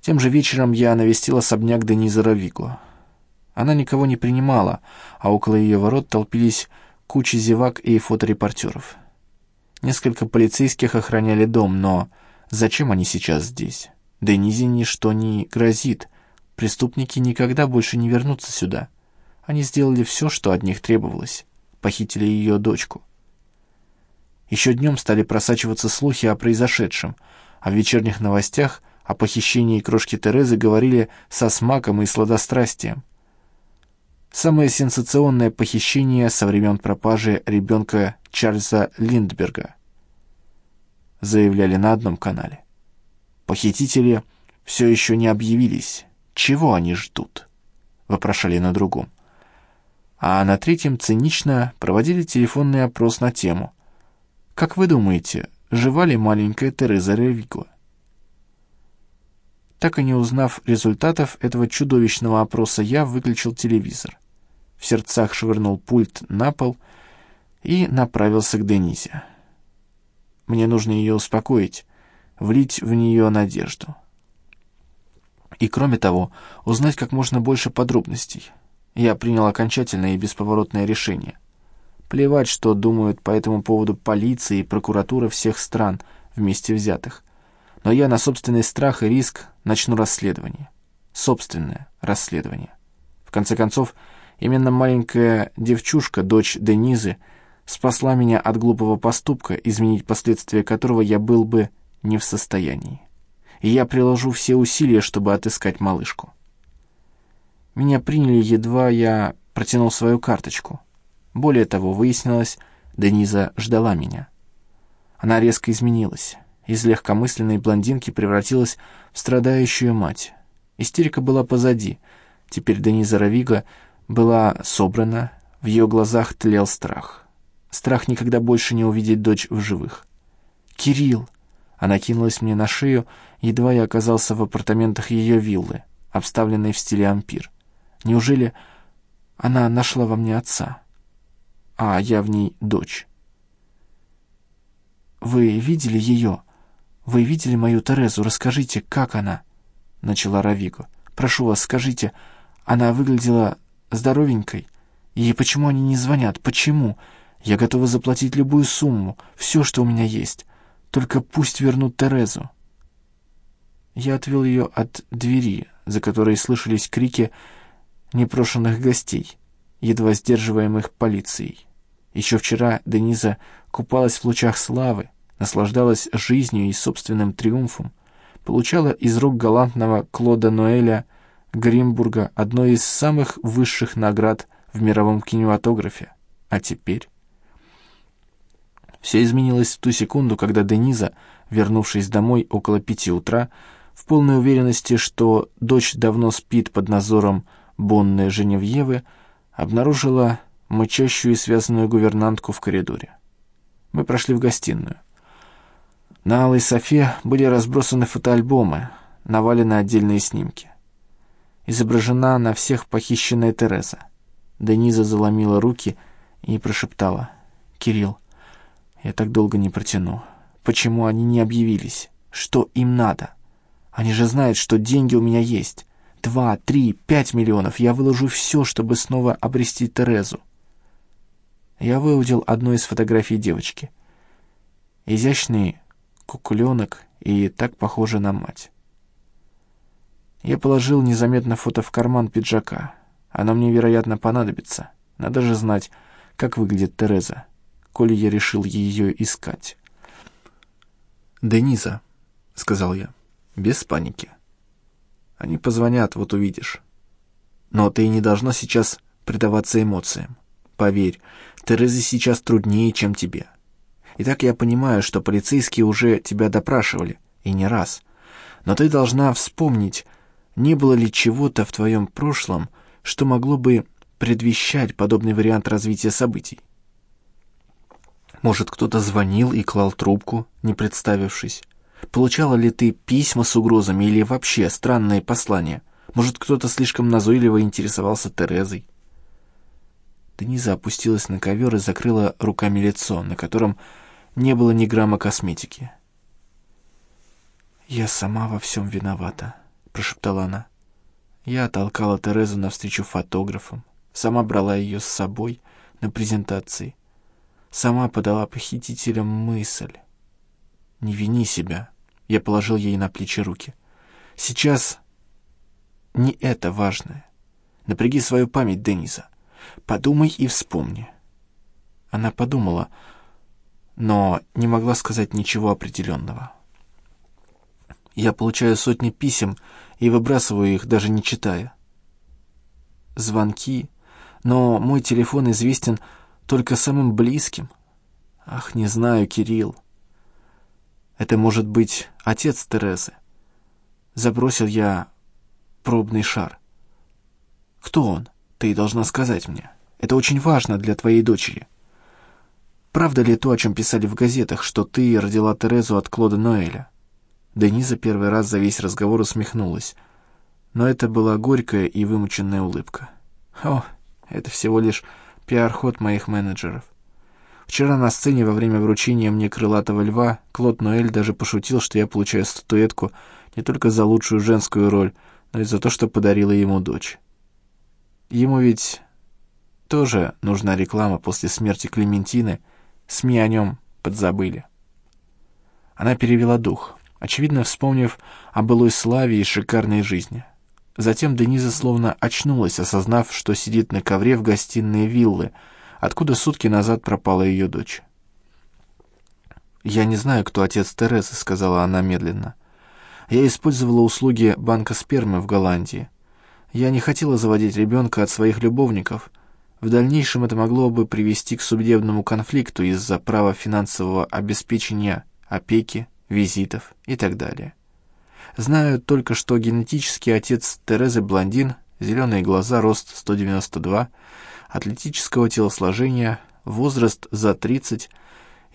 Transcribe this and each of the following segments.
Тем же вечером я навестил особняк Дениза Равиго. Она никого не принимала, а около ее ворот толпились кучи зевак и фоторепортеров. Несколько полицейских охраняли дом, но зачем они сейчас здесь? Денизе ничто не грозит. Преступники никогда больше не вернутся сюда. Они сделали все, что от них требовалось. Похитили ее дочку. Еще днем стали просачиваться слухи о произошедшем, а в вечерних новостях о похищении крошки Терезы говорили со смаком и сладострастием. Самое сенсационное похищение со времен пропажи ребенка Чарльза Линдберга. Заявляли на одном канале. Похитители все еще не объявились. Чего они ждут? Вопрошали на другом. А на третьем цинично проводили телефонный опрос на тему. Как вы думаете, жива ли маленькая Тереза Ревико? Так и не узнав результатов этого чудовищного опроса, я выключил телевизор. В сердцах швырнул пульт на пол и направился к Денисе. Мне нужно ее успокоить, влить в нее надежду. И кроме того, узнать как можно больше подробностей. Я принял окончательное и бесповоротное решение. Плевать, что думают по этому поводу полиция и прокуратура всех стран вместе взятых но я на собственный страх и риск начну расследование. Собственное расследование. В конце концов, именно маленькая девчушка, дочь Денизы, спасла меня от глупого поступка, изменить последствия которого я был бы не в состоянии. И я приложу все усилия, чтобы отыскать малышку. Меня приняли, едва я протянул свою карточку. Более того, выяснилось, Дениза ждала меня. Она резко изменилась из легкомысленной блондинки превратилась в страдающую мать. Истерика была позади. Теперь Дениза Равига была собрана, в ее глазах тлел страх. Страх никогда больше не увидеть дочь в живых. «Кирилл!» Она кинулась мне на шею, едва я оказался в апартаментах ее виллы, обставленной в стиле ампир. Неужели она нашла во мне отца? А я в ней дочь. «Вы видели ее?» «Вы видели мою Терезу? Расскажите, как она?» — начала Равиго. «Прошу вас, скажите, она выглядела здоровенькой? И почему они не звонят? Почему? Я готова заплатить любую сумму, все, что у меня есть. Только пусть вернут Терезу». Я отвел ее от двери, за которой слышались крики непрошенных гостей, едва сдерживаемых полицией. Еще вчера Дениза купалась в лучах славы, наслаждалась жизнью и собственным триумфом, получала из рук галантного Клода Ноэля Гримбурга одной из самых высших наград в мировом кинематографе. А теперь... Все изменилось в ту секунду, когда Дениза, вернувшись домой около пяти утра, в полной уверенности, что дочь давно спит под надзором Бонны Женевьевы, обнаружила мычащую и связанную гувернантку в коридоре. Мы прошли в гостиную. На алой софе были разбросаны фотоальбомы, навалены отдельные снимки. Изображена на всех похищенная Тереза. Дениза заломила руки и прошептала. «Кирилл, я так долго не протяну. Почему они не объявились? Что им надо? Они же знают, что деньги у меня есть. Два, три, пять миллионов. Я выложу все, чтобы снова обрести Терезу». Я выудил одну из фотографий девочки. Изящные кукуленок и так похожа на мать. Я положил незаметно фото в карман пиджака. Оно мне, вероятно, понадобится. Надо же знать, как выглядит Тереза, коли я решил ее искать. «Дениза», — сказал я, — «без паники. Они позвонят, вот увидишь. Но ты не должна сейчас предаваться эмоциям. Поверь, Терезе сейчас труднее, чем тебе. Итак, я понимаю, что полицейские уже тебя допрашивали, и не раз. Но ты должна вспомнить, не было ли чего-то в твоем прошлом, что могло бы предвещать подобный вариант развития событий. Может, кто-то звонил и клал трубку, не представившись? Получала ли ты письма с угрозами или вообще странные послания? Может, кто-то слишком назойливо интересовался Терезой? Дениза опустилась на ковер и закрыла руками лицо, на котором не было ни грамма косметики. «Я сама во всем виновата», —— прошептала она. Я толкала Терезу навстречу фотографам, сама брала ее с собой на презентации, сама подала похитителям мысль. «Не вини себя», — я положил ей на плечи руки. «Сейчас не это важное. Напряги свою память, Дениза. Подумай и вспомни». Она подумала, но не могла сказать ничего определенного. Я получаю сотни писем и выбрасываю их, даже не читая. Звонки, но мой телефон известен только самым близким. Ах, не знаю, Кирилл. Это может быть отец Терезы. Забросил я пробный шар. Кто он? Ты должна сказать мне. Это очень важно для твоей дочери. Правда ли то, о чем писали в газетах, что ты родила Терезу от Клода Ноэля? Дениза первый раз за весь разговор усмехнулась. Но это была горькая и вымученная улыбка. О, это всего лишь пиар-ход моих менеджеров. Вчера на сцене во время вручения мне крылатого льва Клод Ноэль даже пошутил, что я получаю статуэтку не только за лучшую женскую роль, но и за то, что подарила ему дочь. Ему ведь тоже нужна реклама после смерти Клементины, СМИ о нем подзабыли. Она перевела дух очевидно вспомнив о былой славе и шикарной жизни. Затем Дениза словно очнулась, осознав, что сидит на ковре в гостиной виллы, откуда сутки назад пропала ее дочь. «Я не знаю, кто отец Терезы», — сказала она медленно. «Я использовала услуги банка спермы в Голландии. Я не хотела заводить ребенка от своих любовников. В дальнейшем это могло бы привести к судебному конфликту из-за права финансового обеспечения, опеки визитов и так далее. Знаю только, что генетический отец Терезы блондин, зеленые глаза, рост 192, атлетического телосложения, возраст за 30,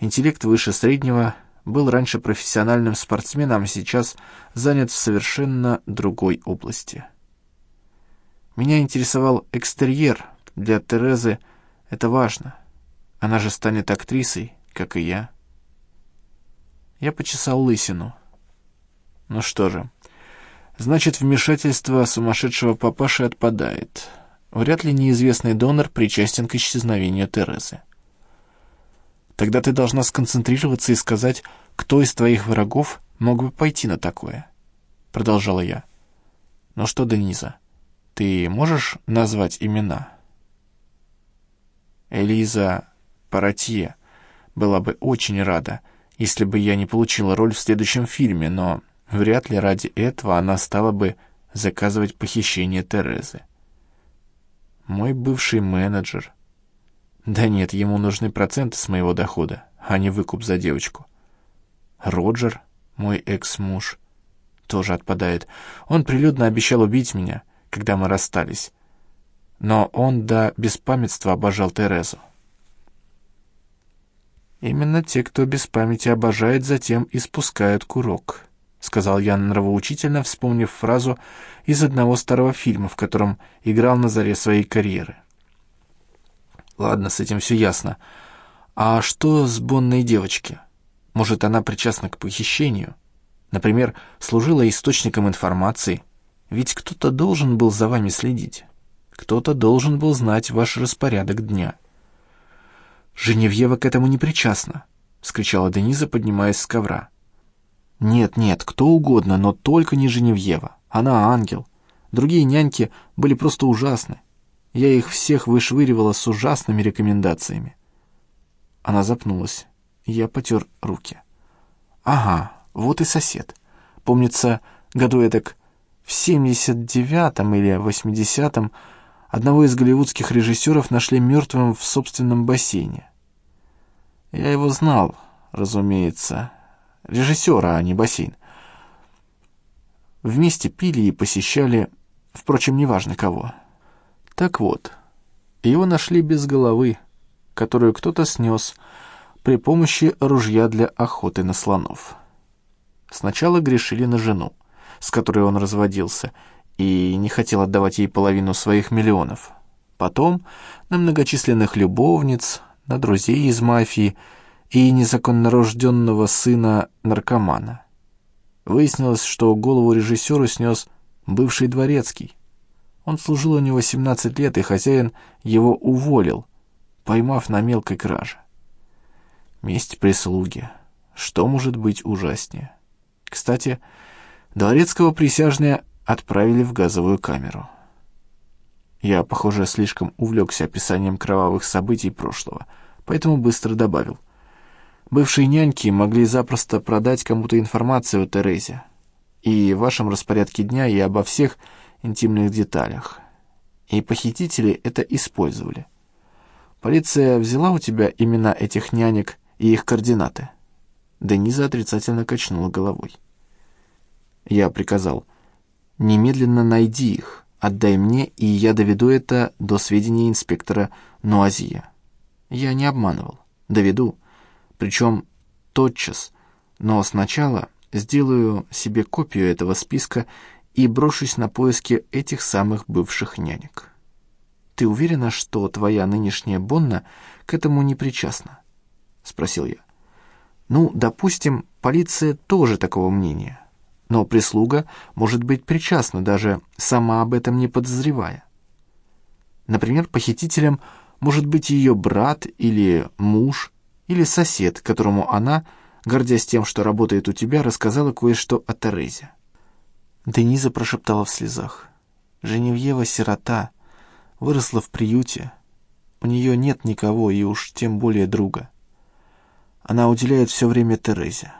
интеллект выше среднего, был раньше профессиональным спортсменом, а сейчас занят в совершенно другой области. Меня интересовал экстерьер. Для Терезы это важно. Она же станет актрисой, как и я. Я почесал лысину. Ну что же, значит, вмешательство сумасшедшего папаши отпадает. Вряд ли неизвестный донор причастен к исчезновению Терезы. Тогда ты должна сконцентрироваться и сказать, кто из твоих врагов мог бы пойти на такое. Продолжала я. Ну что, Дениза, ты можешь назвать имена? Элиза Паратье была бы очень рада, если бы я не получила роль в следующем фильме, но вряд ли ради этого она стала бы заказывать похищение Терезы. Мой бывший менеджер. Да нет, ему нужны проценты с моего дохода, а не выкуп за девочку. Роджер, мой экс-муж, тоже отпадает. Он прилюдно обещал убить меня, когда мы расстались. Но он до беспамятства обожал Терезу. Именно те, кто без памяти обожает, затем и спускают курок», — сказал я нравоучительно, вспомнив фразу из одного старого фильма, в котором играл на заре своей карьеры. «Ладно, с этим все ясно. А что с Бонной девочки? Может, она причастна к похищению? Например, служила источником информации? Ведь кто-то должен был за вами следить. Кто-то должен был знать ваш распорядок дня». «Женевьева к этому не причастна», — скричала Дениза, поднимаясь с ковра. «Нет, нет, кто угодно, но только не Женевьева. Она ангел. Другие няньки были просто ужасны. Я их всех вышвыривала с ужасными рекомендациями». Она запнулась. Я потер руки. «Ага, вот и сосед. Помнится, году эдак в семьдесят девятом или восьмидесятом Одного из голливудских режиссеров нашли мертвым в собственном бассейне. Я его знал, разумеется. Режиссера, а не бассейн. Вместе пили и посещали, впрочем, неважно кого. Так вот, его нашли без головы, которую кто-то снес при помощи ружья для охоты на слонов. Сначала грешили на жену, с которой он разводился, и не хотел отдавать ей половину своих миллионов. Потом на многочисленных любовниц, на друзей из мафии и незаконно рожденного сына наркомана. Выяснилось, что голову режиссеру снес бывший дворецкий. Он служил у него 17 лет, и хозяин его уволил, поймав на мелкой краже. Месть прислуги. Что может быть ужаснее? Кстати, дворецкого присяжные отправили в газовую камеру. Я, похоже, слишком увлекся описанием кровавых событий прошлого, поэтому быстро добавил. Бывшие няньки могли запросто продать кому-то информацию о Терезе и в вашем распорядке дня, и обо всех интимных деталях. И похитители это использовали. Полиция взяла у тебя имена этих нянек и их координаты. Дениза отрицательно качнула головой. Я приказал, немедленно найди их, отдай мне, и я доведу это до сведения инспектора Нуазия. Я не обманывал. Доведу. Причем тотчас. Но сначала сделаю себе копию этого списка и брошусь на поиски этих самых бывших нянек. Ты уверена, что твоя нынешняя Бонна к этому не причастна? Спросил я. Ну, допустим, полиция тоже такого мнения. Но прислуга может быть причастна, даже сама об этом не подозревая. Например, похитителем может быть ее брат или муж, или сосед, которому она, гордясь тем, что работает у тебя, рассказала кое-что о Терезе. Дениза прошептала в слезах. «Женевьева сирота, выросла в приюте. У нее нет никого, и уж тем более друга. Она уделяет все время Терезе.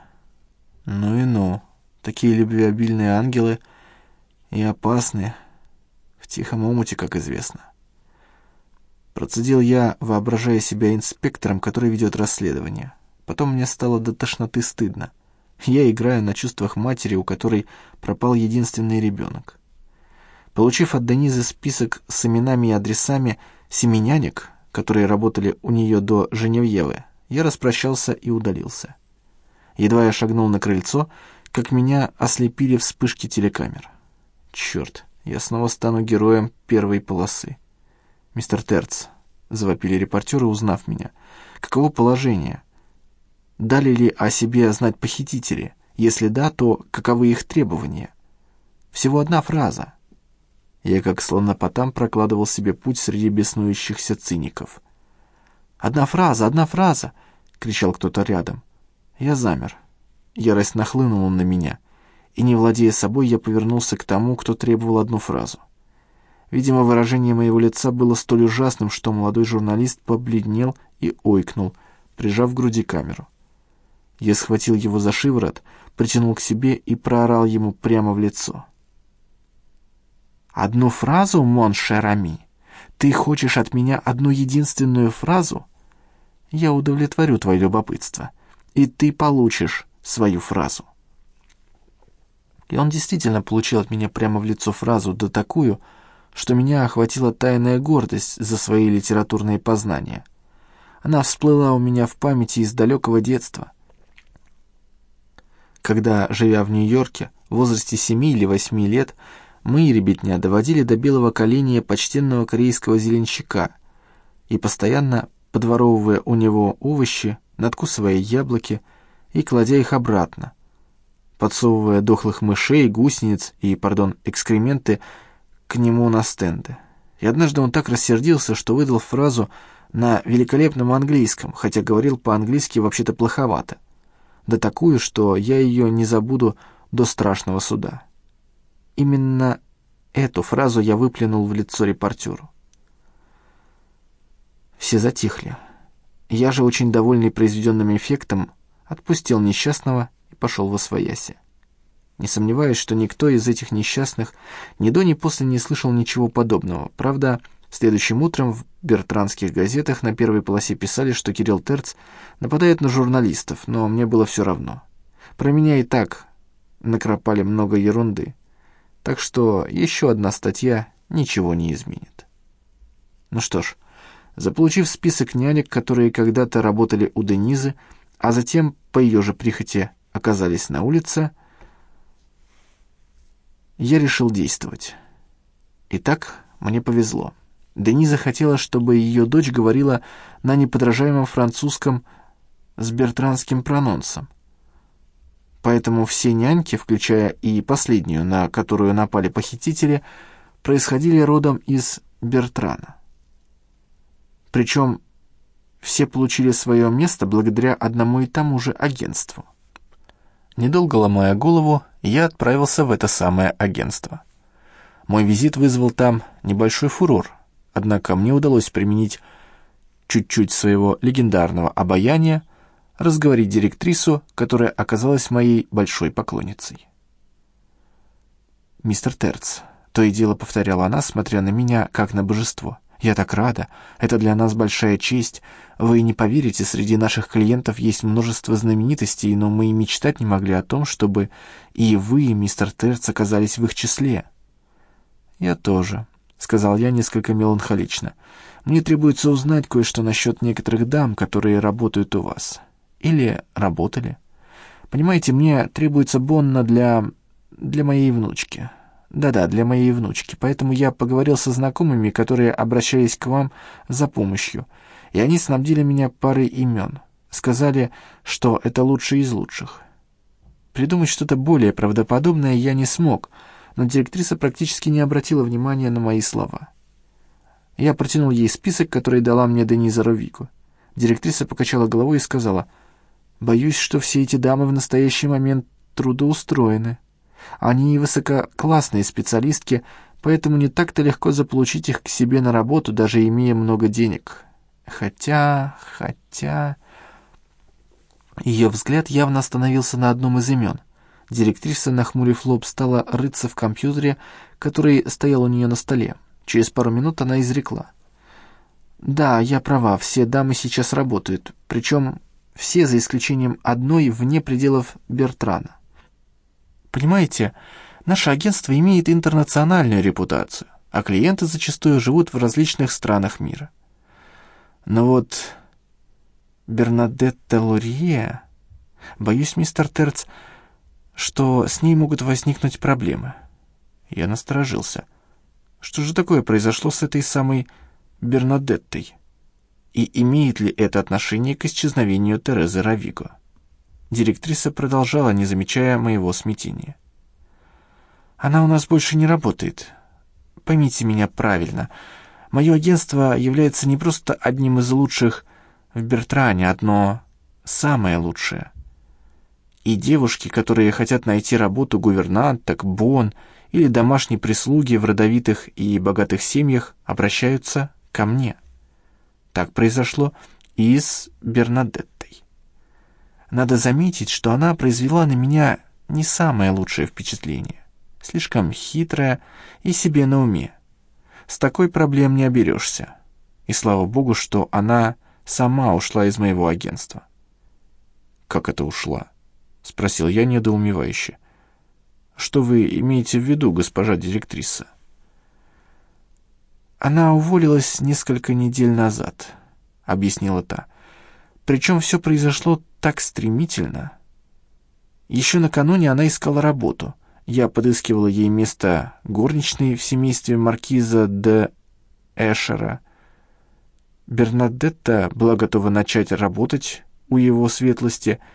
Ну и ну, такие любвеобильные ангелы и опасные, в тихом омуте, как известно». Процедил я, воображая себя инспектором, который ведет расследование. Потом мне стало до тошноты стыдно. Я играю на чувствах матери, у которой пропал единственный ребенок. Получив от Денизы список с именами и адресами семенянек, которые работали у нее до Женевьевы, я распрощался и удалился. Едва я шагнул на крыльцо, как меня ослепили вспышки телекамер. Черт, я снова стану героем первой полосы. «Мистер Терц», — завопили репортеры, узнав меня, — «каково положение? Дали ли о себе знать похитители? Если да, то каковы их требования? Всего одна фраза. Я как слонопотам прокладывал себе путь среди беснующихся циников. «Одна фраза, одна фраза!» — кричал кто-то рядом. Я замер. Ярость нахлынула на меня, и, не владея собой, я повернулся к тому, кто требовал одну фразу. Видимо, выражение моего лица было столь ужасным, что молодой журналист побледнел и ойкнул, прижав к груди камеру. Я схватил его за шиворот, притянул к себе и проорал ему прямо в лицо. «Одну фразу, Мон Шерами? Ты хочешь от меня одну единственную фразу? Я удовлетворю твое любопытство, и ты получишь свою фразу». И он действительно получил от меня прямо в лицо фразу, да такую, что меня охватила тайная гордость за свои литературные познания. Она всплыла у меня в памяти из далекого детства когда, живя в Нью-Йорке, в возрасте семи или восьми лет, мы, ребятня, доводили до белого коленя почтенного корейского зеленщика и, постоянно подворовывая у него овощи, надкусывая яблоки и кладя их обратно, подсовывая дохлых мышей, гусениц и, пардон, экскременты к нему на стенды. И однажды он так рассердился, что выдал фразу на великолепном английском, хотя говорил по-английски вообще-то плоховато да такую, что я ее не забуду до страшного суда. Именно эту фразу я выплюнул в лицо репортеру. Все затихли. Я же, очень довольный произведенным эффектом, отпустил несчастного и пошел во свояси. Не сомневаюсь, что никто из этих несчастных ни до ни после не слышал ничего подобного. Правда, Следующим утром в бертранских газетах на первой полосе писали, что Кирилл Терц нападает на журналистов, но мне было все равно. Про меня и так накропали много ерунды. Так что еще одна статья ничего не изменит. Ну что ж, заполучив список нянек, которые когда-то работали у Денизы, а затем по ее же прихоти оказались на улице, я решил действовать. Итак, мне повезло. Дениза хотела, чтобы ее дочь говорила на неподражаемом французском с бертранским прононсом. Поэтому все няньки, включая и последнюю, на которую напали похитители, происходили родом из Бертрана. Причем все получили свое место благодаря одному и тому же агентству. Недолго ломая голову, я отправился в это самое агентство. Мой визит вызвал там небольшой фурор, однако мне удалось применить чуть-чуть своего легендарного обаяния, разговорить директрису, которая оказалась моей большой поклонницей. «Мистер Терц», — то и дело повторяла она, смотря на меня, как на божество. «Я так рада. Это для нас большая честь. Вы не поверите, среди наших клиентов есть множество знаменитостей, но мы и мечтать не могли о том, чтобы и вы, мистер Терц, оказались в их числе». «Я тоже», — сказал я несколько меланхолично. «Мне требуется узнать кое-что насчет некоторых дам, которые работают у вас. Или работали. Понимаете, мне требуется Бонна для... для моей внучки. Да-да, для моей внучки. Поэтому я поговорил со знакомыми, которые обращались к вам за помощью, и они снабдили меня парой имен. Сказали, что это лучшие из лучших. Придумать что-то более правдоподобное я не смог — но директриса практически не обратила внимания на мои слова. Я протянул ей список, который дала мне Дениза Ровико. Директриса покачала головой и сказала, «Боюсь, что все эти дамы в настоящий момент трудоустроены. Они высококлассные специалистки, поэтому не так-то легко заполучить их к себе на работу, даже имея много денег. Хотя, хотя...» Ее взгляд явно остановился на одном из имен. Директриса, нахмурив лоб, стала рыться в компьютере, который стоял у нее на столе. Через пару минут она изрекла. «Да, я права, все дамы сейчас работают, причем все, за исключением одной, вне пределов Бертрана. Понимаете, наше агентство имеет интернациональную репутацию, а клиенты зачастую живут в различных странах мира. Но вот Бернадетта Лурье... Боюсь, мистер Терц, что с ней могут возникнуть проблемы. Я насторожился. Что же такое произошло с этой самой Бернадеттой? И имеет ли это отношение к исчезновению Терезы Равиго? Директриса продолжала, не замечая моего смятения. «Она у нас больше не работает. Поймите меня правильно. Мое агентство является не просто одним из лучших в Бертране, одно самое лучшее и девушки, которые хотят найти работу гувернанток, бон или домашней прислуги в родовитых и богатых семьях, обращаются ко мне. Так произошло и с Бернадеттой. Надо заметить, что она произвела на меня не самое лучшее впечатление. Слишком хитрая и себе на уме. С такой проблем не оберешься. И слава богу, что она сама ушла из моего агентства. Как это ушла? — спросил я недоумевающе. «Что вы имеете в виду, госпожа директриса?» «Она уволилась несколько недель назад», — объяснила та. «Причем все произошло так стремительно. Еще накануне она искала работу. Я подыскивала ей место горничной в семействе маркиза де Эшера. Бернадетта была готова начать работать у его светлости —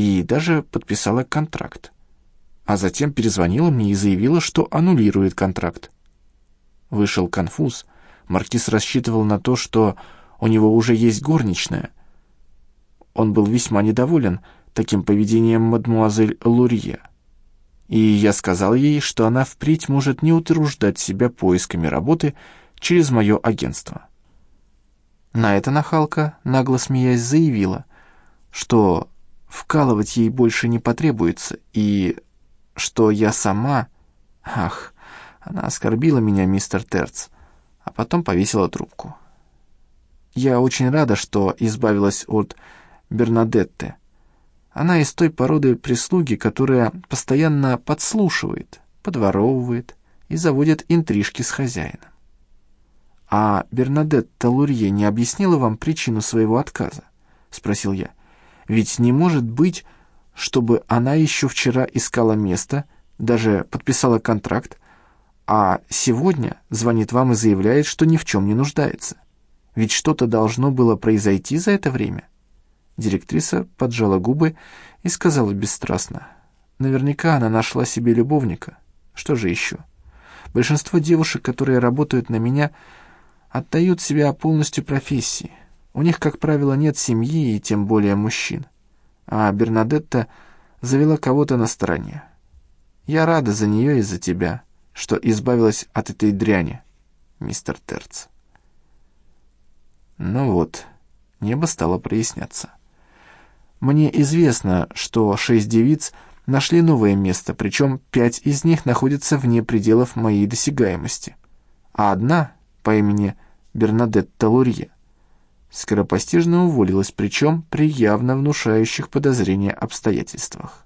и даже подписала контракт. А затем перезвонила мне и заявила, что аннулирует контракт. Вышел конфуз. Маркиз рассчитывал на то, что у него уже есть горничная. Он был весьма недоволен таким поведением мадмуазель Лурье. И я сказал ей, что она впредь может не утруждать себя поисками работы через мое агентство. На это нахалка, нагло смеясь, заявила, что вкалывать ей больше не потребуется, и что я сама... Ах, она оскорбила меня, мистер Терц, а потом повесила трубку. Я очень рада, что избавилась от Бернадетты. Она из той породы прислуги, которая постоянно подслушивает, подворовывает и заводит интрижки с хозяином. «А Бернадетта Лурье не объяснила вам причину своего отказа?» — спросил я. Ведь не может быть, чтобы она еще вчера искала место, даже подписала контракт, а сегодня звонит вам и заявляет, что ни в чем не нуждается. Ведь что-то должно было произойти за это время. Директриса поджала губы и сказала бесстрастно. Наверняка она нашла себе любовника. Что же еще? Большинство девушек, которые работают на меня, отдают себя полностью профессии. У них, как правило, нет семьи и тем более мужчин. А Бернадетта завела кого-то на стороне. Я рада за нее и за тебя, что избавилась от этой дряни, мистер Терц. Ну вот, небо стало проясняться. Мне известно, что шесть девиц нашли новое место, причем пять из них находятся вне пределов моей досягаемости, а одна, по имени Бернадетта Лурье, скоропостижно уволилась, причем при явно внушающих подозрения обстоятельствах.